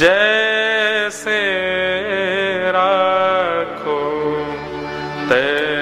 जैसे राखो तैसे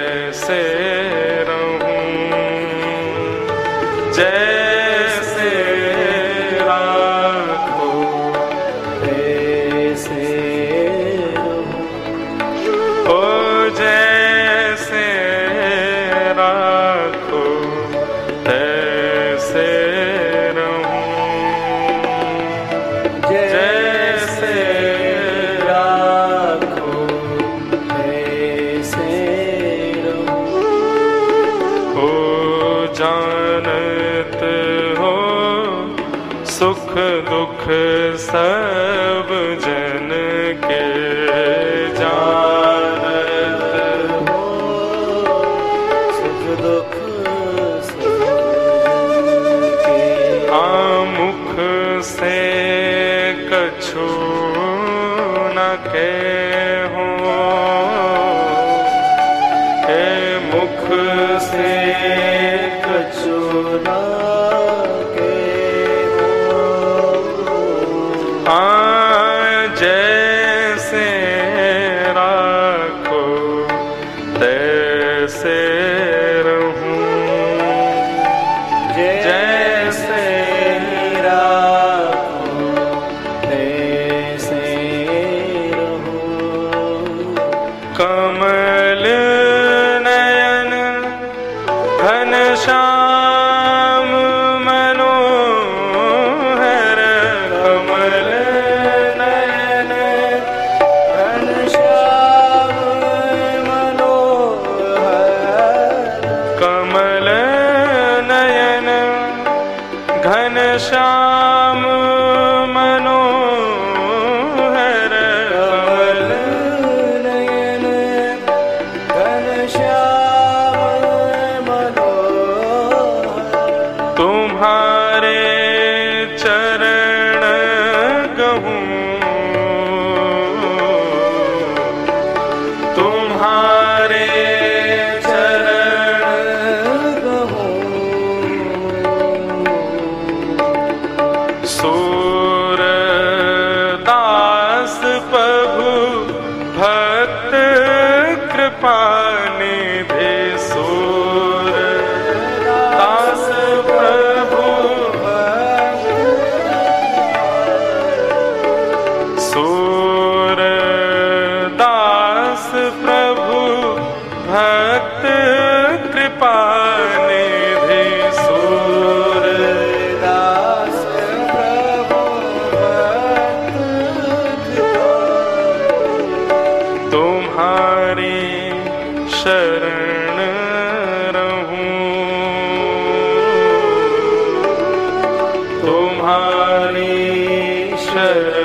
सुख दुख सब जन के जानत। सुख दुख से कछु न के मुख से जैसे राखो तैसे रहूँ। जैसे राखो तैसे रहूँ। कमल नयन घन श्याम मनोहर कमल। मनोहर। तुम्हारे सूरदास प्रभु भक्त कृपा निधि सूर। दास प्रभु तुम्हारी शरण रहूँ। तुम्हारी शरण